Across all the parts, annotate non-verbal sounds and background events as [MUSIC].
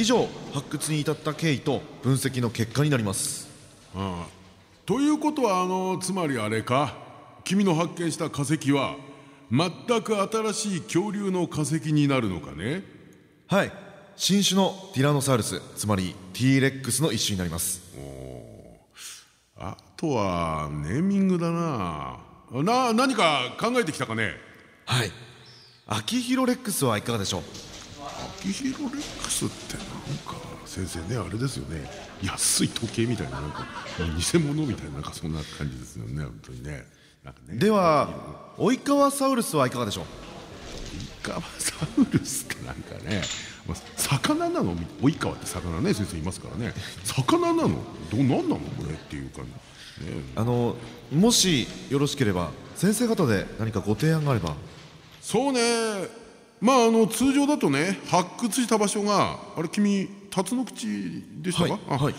以上発掘に至った経緯と分析の結果になります。ああ。ということはあのつまりあれか。君の発見した化石は全く新しい恐竜の化石になるのかね？はい。新種のティラノサウルスつまり T レックスの一種になります。あとはネーミングだな。な何か考えてきたかね？はい。アキヒロレックスはいかがでしょう？アキヒロレックスってなんか先生ねあれですよね。安い時計みたいななんか偽物みたいななんかそんな感じですよね本当にね。なんかね。ではオイカワサウルスはいかがでしょう？イカワサウルスってなんかねまあ魚なの？及川って魚ね先生いますからね。魚なの？どうなんなのこれっていう感じ。ね。あのもしよろしければ先生方で何かご提案があれば。そうねまああの通常だとね発掘した場所があれ君辰野口でしたか、あはい。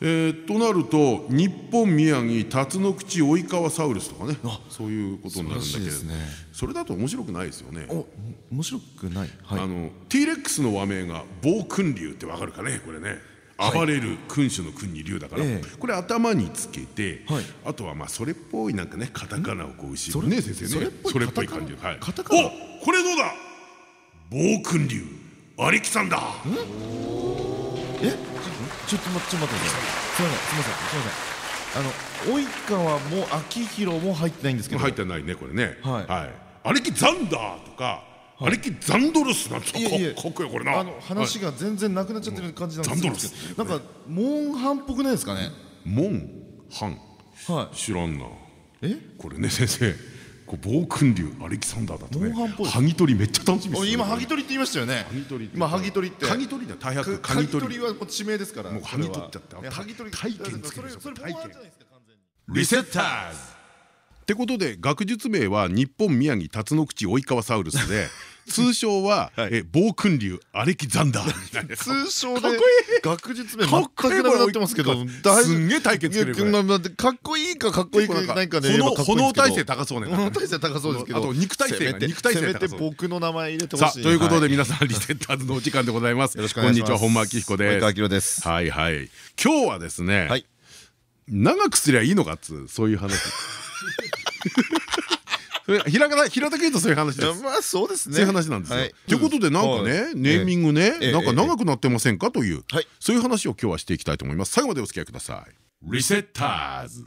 えーとなると日本宮城辰野口及川サウルスとかねそういうことになるんだけどね。それだと面白くないですよね。お面白くない。はい。あの T レックスの和名が暴君竜ってわかるかね？これね。暴れる君主の君に竜だから、ええ。これ頭につけて、はい。あとはまあそれっぽいなんかねカタカナをこう後ろにね先生ね。それっぽい感じはい。カタカナ。おこれどうだ？暴君竜アレキサンダーえ？ちょっと待ってちょっと待って。くださいすみませんすみませんすみません。あの及川も秋広も入ってないんですけど。入ってないねこれね。はい。アレキザンダーとか、アレキザンドルスなんてかっこいいこれな。あの話が全然なくなっちゃってる感じなんですけど。なんかモンハンっぽくないですかね？モンハンは知らんな。え？これね先生こう暴君竜アレキサンダーだとねモンハンっぽい。ハギ取りめっちゃ楽しみです今ハギ取りって言いましたよね。ハギ取りって今ハギ取りって。ハギ取りだ大白。かハギ取り。はもう地名ですからもうハギ取っちゃってねハギ取り体験つけそれるでしょそれモンハンじゃないですか完全に。リセッターズ。ってことで学術名は日本宮城辰野口及川サウルスで [LAUGHS] 通称は、え暴君竜アレキザンダー。[LAUGHS] 通称で学術名全くなくなってますけどすんげえ体験つける。よこれいやまあかっこいいかかっこいいかないいん炎ですけど。体制高そうね炎体制高そうですけど。あと肉体性肉体性せめて高そう。僕の名前入れてほしい。さあということでは皆さんリセッターズのお時間でございます。よろしくお願いします。こんにちは本間明彦です。はいはい。今日はですね、はい。長くすりゃいいのかっつうそういう話平方平たく言うとそういう話です。まあそうですね。そういう話なんですよ。はい。ということでなんかねはい。ネーミングねええ。なんか長くなってませんか？というはい。そういう話を今日はしていきたいと思います。最後までお付き合いください。リセッターズ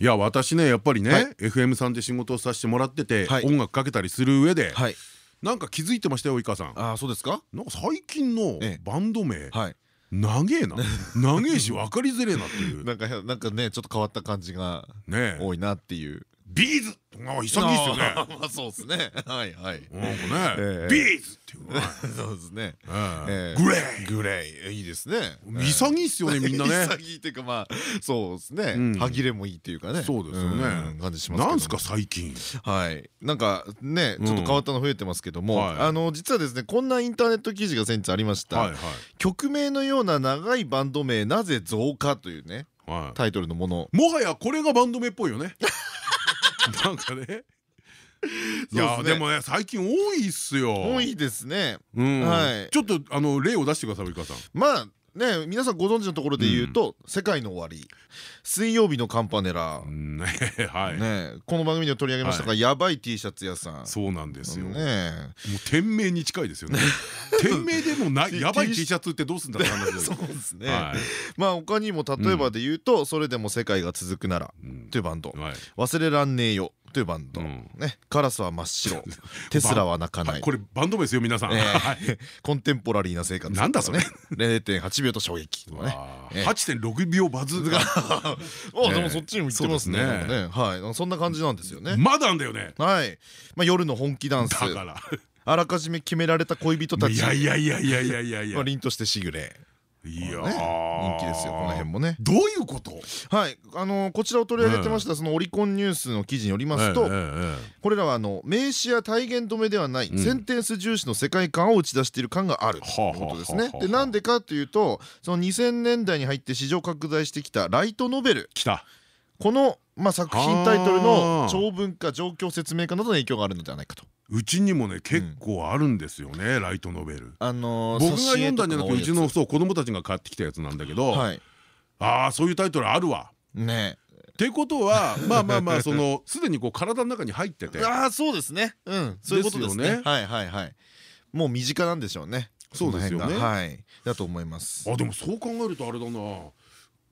いや私ねやっぱりね、はい。FM さんで仕事をさせてもらってて、はい。音楽かけたりする上で、はい。なんか気づいてましたよ及川さん。ああそうですか？なんか最近のええ。バンド名、はい。長えな。[LAUGHS] 長えし分かりづれえなっていう。なんかなんかねちょっと変わった感じが多いなっていう B'z。あ潔いっすよね。まあそうですね。はいはい。なんかねええ。 B'zっていうねそうですね。 GLAY GLAY。いいですね。潔いっすよねみんなね。[LAUGHS] 潔いっていうかまあそうですね。うん。歯切れもいいっていうかね。そうですよね。ん感じしますなんすか最近。はい。なんかねちょっと変わったの増えてますけどもはい。あの実はですねこんなインターネット記事が先日ありました。曲名のような長いバンド名なぜ増加というねはいタイトルのものもはやこれがバンド名っぽい。よね [LAUGHS] なんかね。いやでもね最近多いっすよ。多いですね。うん。はい。ちょっとあの例を出してください及川さん。まあね皆さんご存知のところで言うと「世界の終わり」「水曜日のカンパネラ。う」ん。ね [LAUGHS] はい。ねこの番組でも取り上げましたが「やばい T シャツ屋さん」そうなんですよ。もうね店名に近いですよね。[LAUGHS] 店名でもない [LAUGHS] やばい T シャツってどうすんだって話そうですね。はい。まあ他にも例えばで言うと「それでも世界が続くなら」というバンド。はい「忘れらんねえよ」というバンド。うん。ね「カラスは真っ白」[LAUGHS]「テスラは泣かない」これバンド名ですよ皆さん。[LAUGHS] コンテンポラリーな生活。なんだそれ。0.8秒と衝撃。とかね。あえ。ー8.6秒バズがあ [LAUGHS] でもそっちにも行ってますね。はい。そんな感じなんですよね。まだあんだよね。はい。まあ夜の本気ダンス。だから。あらかじめ決められた恋人たち。いやいやいやいやいやいや凛としてしぐれいやね人気ですよこの辺もね。どういうこと？はい。あのこちらを取り上げてましたそのオリコンニュースの記事によりますとこれらはあの名詞や体言止めではないセンテンス重視の世界観を打ち出している感があるということですね。でなんでかというとその2000年代に入って市場拡大してきたライトノベル。きた。このまあ作品タイトルの長文化状況説明化などの影響があるのではないかとうちにもね結構あるんですよね、ライトノベル。あの僕が読んだんじゃなくてうちのそう子供たちが買ってきたやつなんだけど、ああそういうタイトルあるわ。ね。ってことはまあまあまあその [LAUGHS] すでにこう体の中に入ってて。ああそうですね。うん。そういうことですね。はいはいはい。もう身近なんでしょうね。そうですよね。はい。だと思います。あでもそう考えるとあれだな。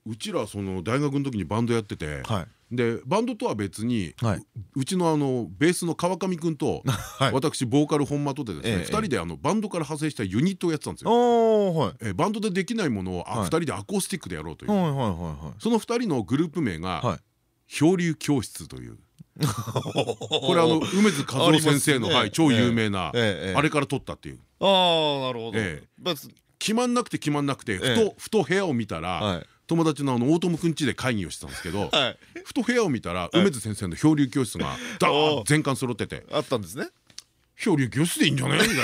うちらその大学の時にバンドやってて、はい、でバンドとは別に、はい、うちのあのベースの川上君と、[LAUGHS] はい、私ボーカル本間とでですね、ええ、2人であのバンドから派生したユニットをやってたんですよ。はい、えバンドでできないものをあ、2人でアコースティックでやろうという。その2人のグループ名が「漂流教室」という。[LAUGHS] これあの梅津和夫先生の、はい、超有名な、あれから撮ったっていう。ああなるほど。決まんなくて決まんなくてふとふと部屋を見たら友達のあの大友くんちで会議をしてたんですけど、ふと部屋を見たら梅津先生の漂流教室がダー全巻揃ってて。あったんですね。漂流教室でいいんじゃないみたいな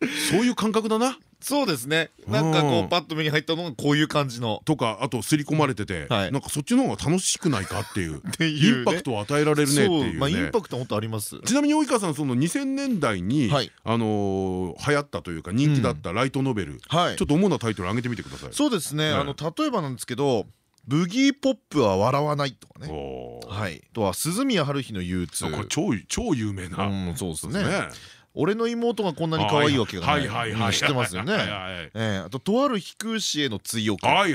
[LAUGHS] そういう感覚だな。そうですね。なんかこうパッと目に入ったのがこういう感じの。とかあと刷り込まれててなんかそっちの方が楽しくないかっていう [LAUGHS] インパクトを与えられるねっていうインパクト本当あります。ちなみに及川さんその2000年代にあの流行ったというか人気だったライトノベルちょっと主なタイトル上げてみてください。そうですね。あの例えばなんですけどブギーポップは笑わないとかね。はい。とは鈴宮春日の憂鬱。これ超超有名な。そうですね。俺の妹がこんなに可愛いわけがない。知ってますよね。[LAUGHS] あととある飛空士への追憶。他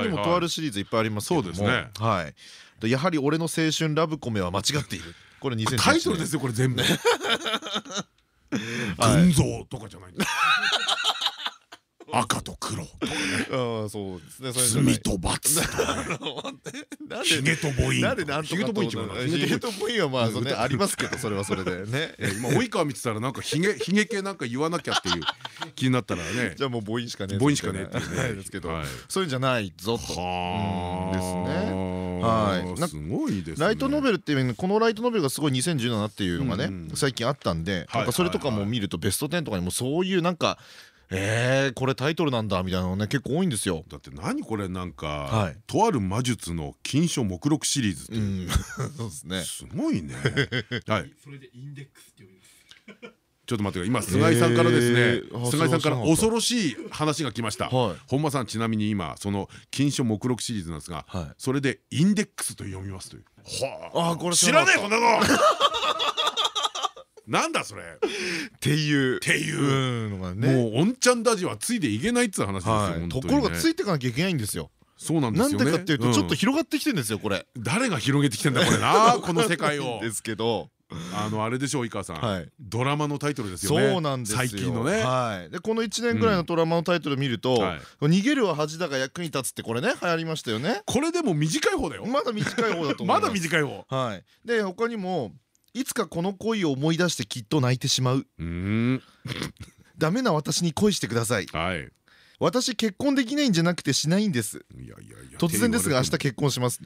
にもとあるシリーズいっぱいありますけども。はい。やはり俺の青春ラブコメは間違っている。これ2000タイトルですよこれ全部。[LAUGHS] 群像とかじゃない赤と黒とかね。ああそうですね。罪と罰とかね。ヒゲと母音。なんでなんとかとヒゲと母音はまあそれありますけどそれはそれでね。[LAUGHS] 今及川見てたらなんかヒゲヒゲ系なんか言わなきゃっていう気になったらね。じゃあもう母音しかね。母音しかねっていうね。ですけど、そういうんじゃないぞと。ですね。はい。すごいですライトノベルっていうこのライトノベルがすごい2017っていうのがね最近あったんで、なんかそれとかも見るとベスト10とかにもそういうなんか。えー、これタイトルなんだみたいなのね結構多いんですよ。だって何これなんか、はい、とある魔術の金書目録シリーズっていう、[LAUGHS] そうですね。すごいね。[LAUGHS] はい。それでインデックスって呼びます。ちょっと待って今菅井さんからですね。菅井さんから恐ろしい話が来ました。本間さんちなみに今その金書目録シリーズなんですがそれでインデックスと読みますという。はあ知らねえこんなの [LAUGHS] なんだそれ。っていう。っていう。のがね。もうおんちゃんダジはついていけないっつう話ですよところがついていかなきゃいけないんですよ。そうなんですよなんでかっていうとちょっと広がってきてるんですよこれ。誰が広げてきてんだこれな。[LAUGHS] この世界を。ですけど。あのあれでしょう井川さん。ドラマのタイトルですよね。そうなんです最近のね。でこの1年ぐらいのドラマのタイトル見ると「逃げるは恥だが役に立つ」ってこれね流行りましたよね。これでも短い方だよ。まだ短い方だと思う [LAUGHS] まだ短い方。はい。で他にもいつかこの恋を思い出してきっと泣いてしまう。[LAUGHS] ダメな私に恋してください、はい、私結婚できないんじゃなくてしないんです。突然ですが明日結婚します。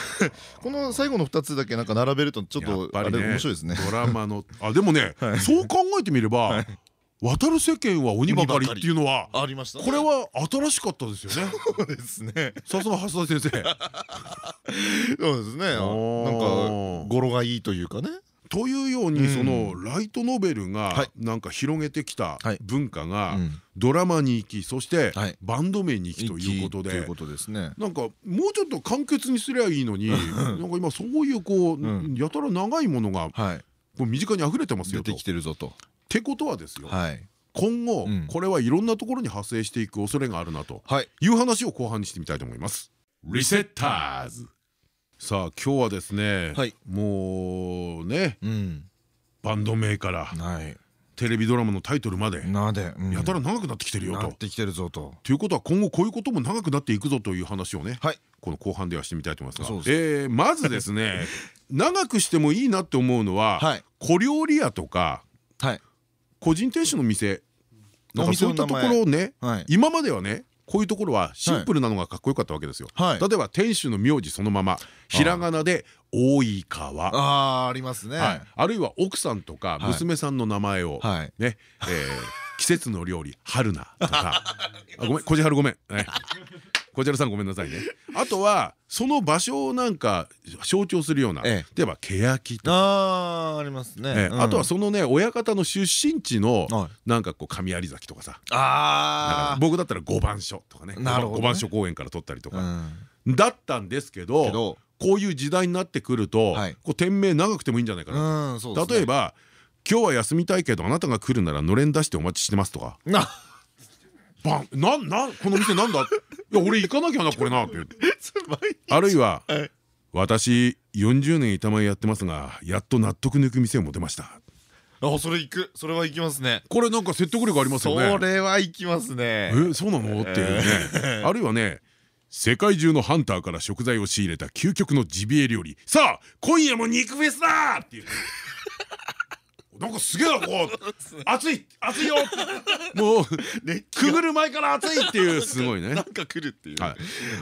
[LAUGHS] この最後の2つだけなんか並べるとちょっとあれ面白いですね。ドラマのあでもね [LAUGHS] そう考えてみれば渡る世間は鬼ばかりっていうのはありましたこれは新しかったですよね。そうですね。さすが橋田先生。そうですね。なんか語呂がいいというかね。というようにそのライトノベルがなんか広げてきた文化がドラマに行きそしてバンド名に行きということでなんかもうちょっと簡潔にすりゃいいのになんか今そういうこうやたら長いものが身近に溢れてますよ出てきてるぞと。ってことはですよ、はい、今後、これはいろんなところに派生していく恐れがあるなとい。う話を後半にしてみたいと思います。リセッターズさあ今日はですね、はい、もうね、うん、バンド名から、はい、テレビドラマのタイトルまでやたら長くなってきてるよと。なってきてるぞと。ということは今後こういうことも長くなっていくぞという話をね、はい、この後半ではしてみたいと思いますが。えまずですね [LAUGHS] 長くしてもいいなって思うのは、小料理屋とか、はい、個人店主の店。なんかそういったところをね今まではねこういうところはシンプルなのがかっこよかったわけですよ。例えば店主の名字そのままひらがなで大井川。あありますね、あるいは奥さんとか娘さんの名前をね [LAUGHS] 季節の料理春菜とか。[LAUGHS] ごめんこじはるごめんこちらさんごめんなさいね。あとはその場所をなんか象徴するような例えば欅とか。あありますね。あとはそのね親方の出身地のなんかこう神有崎とかさ。あ僕だったら五番所とかね。五番所公園から撮ったりとか。だったんですけどこういう時代になってくるとこう店名長くてもいいんじゃないかな例えば「今日は休みたいけどあなたが来るならのれん出してお待ちしてます」とか。バンななこの店なんだ？いや俺行かなきゃなこれなって言って [LAUGHS] あるいは、はい、私40年板前やってますがやっと納得抜く店を持てました。あそれ行く。それは行きますね。これなんか説得力ありますよね。それは行きますね。えそうなの？っていうね。あるいはね世界中のハンターから食材を仕入れた究極のジビエ料理。さあ今夜も肉フェスだ！っていうなんかすげえなこう熱 [LAUGHS] い熱いよ。もうくぐる前から熱いっていう [LAUGHS] すごいね。なんか来るっていう。あ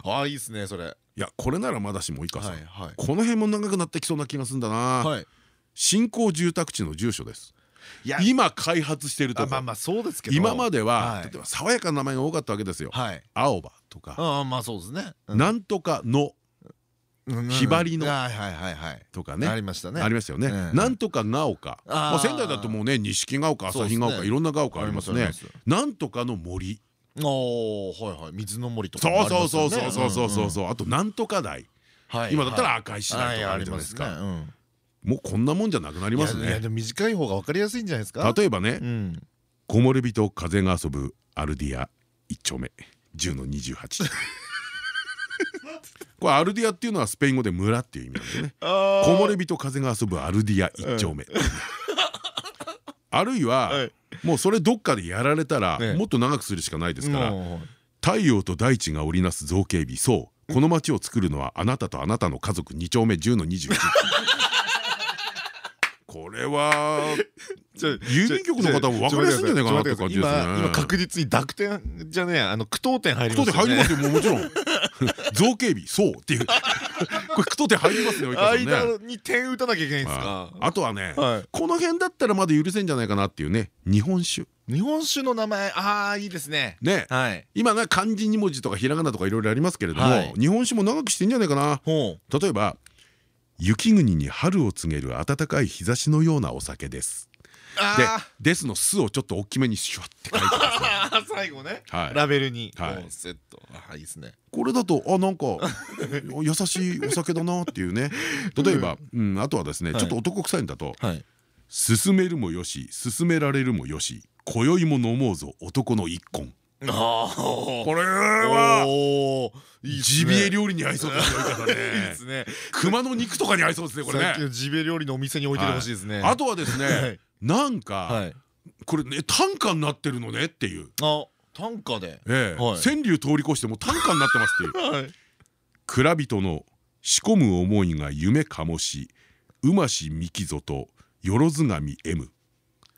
あいいですねそれ。いやこれならまだしもいいかさこの辺も長くなってきそうな気がするんだな。新興住宅地の住所です。今開発してるとまあまあそうですけど。今までは例えば爽やかな名前が多かったわけですよ。青葉とか。あまあそうですね。なんとかのひばりの。とかね。ありましたね。ありましたよね。なんとかが丘仙台だともうね錦が丘旭が丘いろんなが丘ありますね。なんとかの森。おはいはい。水の森とかそうそうそうそうそうそうそうあとなんとか台今だったら赤石台とかあるじゃないですかもうこんなもんじゃなくなりますね短い方が分かりやすいんじゃないですか例えばね木漏れ日と風が遊ぶアルディア一丁目10の28これアルディアっていうのはスペイン語で村っていう意味なんですね。[LAUGHS] 木漏れ日と風が遊ぶアルディア一丁目。[LAUGHS] あるいはもうそれどっかでやられたらもっと長くするしかないですから太陽と大地が織りなす造形美。そう。この街を作るのはあなたとあなたの家族2丁目10の21 [LAUGHS] これは郵便局の方も分かりやすいんじゃないかなって感じですね。今確実に濁点じゃねえあの句読点入りますよね句読点入りますよもちろん [LAUGHS] 造形美そうっていう。[LAUGHS] これ句読点入りますよ間に点打たなきゃいけないんですか。あとはねこの辺だったらまだ許せんじゃないかなっていうね日本酒。日本酒の名前ああいいですね。ね。今ね漢字2文字とかひらがなとかいろいろありますけれども日本酒も長くしてんじゃないかな。例えば雪国に春を告げる暖かい日差しのようなお酒ですで「です」の「す」をちょっと大きめにシュワって書いてます [LAUGHS] 最後ね。ラベルに。セット。あいいですね。これだとあなんか [LAUGHS] 優しいお酒だなっていうね。例えばうんあとはですねちょっと男臭いんだと「進めるもよし進められるもよし今宵も飲もうぞ男の一婚」これはジビエ料理に合いそうですね。熊の肉とかに合いそうですねこれね。ジビエ料理のお店に置いてほしいですね。あとはですね、なんかこれね短歌になってるのねっていう。あ、短歌で。ええ、川柳通り越しても短歌になってますっていう。[LAUGHS] 蔵人の仕込む思いが夢かもし、うましみきぞとよろずがみ M。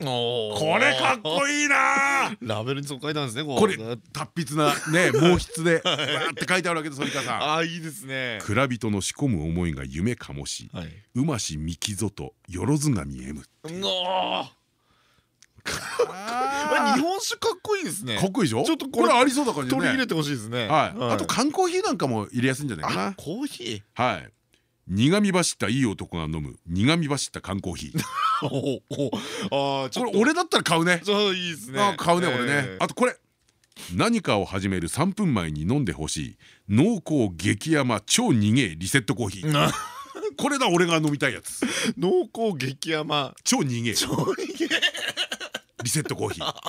これかっこいいな。ラベルにそう書いてあるんですねこれ達筆なね [LAUGHS] 毛筆でわって書いてあるわけです反田さん。あいいですね。蔵人の仕込む思いが夢かもしうましみきぞとよろずがみえむ [LAUGHS] 日本酒かっこいいですね。かっこいいでしょ？ちょっとこれありそうな感じ取り入れてほしいですね。はい。あと缶コーヒーなんかも入れやすいんじゃないかな。コーヒー？はい苦み走ったいい男が飲む苦み走った缶コーヒー。[LAUGHS] ああこれ俺だったら買うね。そういいですね。買うね俺ね。あとこれ。何かを始める3分前に飲んでほしい。濃厚激甘超逃げリセットコーヒー。これだ俺が飲みたいやつ。濃厚激甘。超逃げ。リセットコーヒー。[LAUGHS]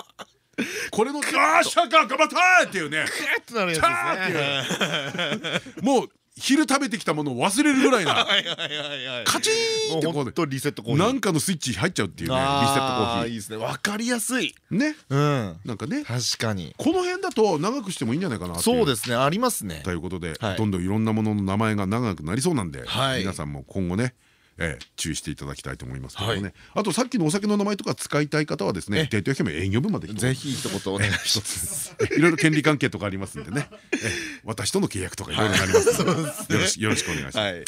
これの「ああシャカ頑張った!」っていうね。[LAUGHS] もう昼食べてきたものを忘れるぐらいな。[LAUGHS] カチーンってこうリセットコーヒー。なんかのスイッチ入っちゃうっていうねリセットコーヒー。いいですね。わかりやすい。ね。うん。なんかね。確かに。この辺だと長くしてもいいんじゃないかなそうですねありますね。ということでどんどんいろんなものの名前が長くなりそうなんで皆さんも今後ねえー、注意していただきたいと思いますけどね、あとさっきのお酒の名前とか使いたい方はですねデート FM 営業部までぜひ一言お願いします。いろいろ権利関係とかありますんでね。私との契約とかいろいろなります [LAUGHS] よろしくお願いします。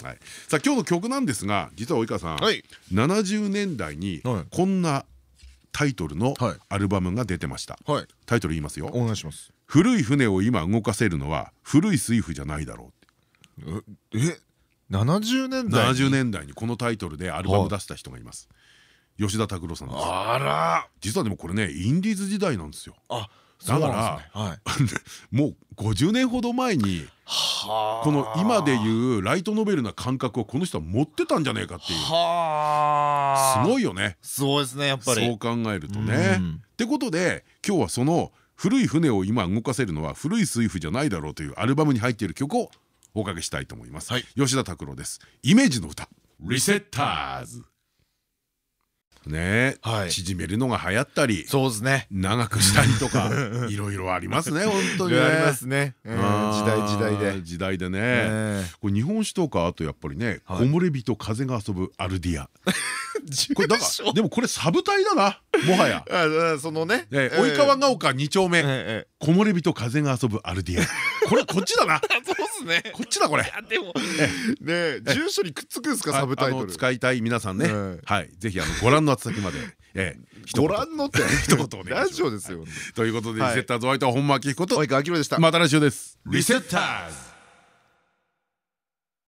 さあ今日の曲なんですが実は及川さん70年代にこんなタイトルのアルバムが出てました。タイトル言いますよ。お願いします。古い船を今動かせるのは古い水夫じゃないだろうえ70年代70年代にこのタイトルでアルバム出した人がいます。吉田拓郎さんです。あら。実はでもこれねインディーズ時代なんですよ。あだから [LAUGHS] もう50年ほど前にこの今でいうライトノベルな感覚をこの人は持ってたんじゃねえかっていう。すごいよね。すごいですねやっぱり。そう考えるとね。ってことで今日はその古い船を今動かせるのは古い水夫じゃないだろうというアルバムに入っている曲をおかけしたいと思います、はい、吉田拓郎です。イメージの歌。リセッターズ。ね、はい、縮めるのが流行ったりそうですね。長くしたりとか [LAUGHS] いろいろありますね本当にありますね。時代時代で。時代でね。これ日本酒とかあとやっぱりね木漏れ日と風が遊ぶアルディアこれだからでもこれサブ隊だなもはや。[LAUGHS] そのね。及川が丘2丁目。木漏れ日と風が遊ぶアルディア。これこっちだな。[LAUGHS] そうですね。こっちだこれ。でもね住所にくっつくんですかサブタイトル。使いたい皆さんね。はい。ぜひあのご覧の宛先までご覧のって [LAUGHS] 一言お願ラジオですよ。ということでリセッターズホワイト本間明彦と及川明でしたまた来週です。リセッターズ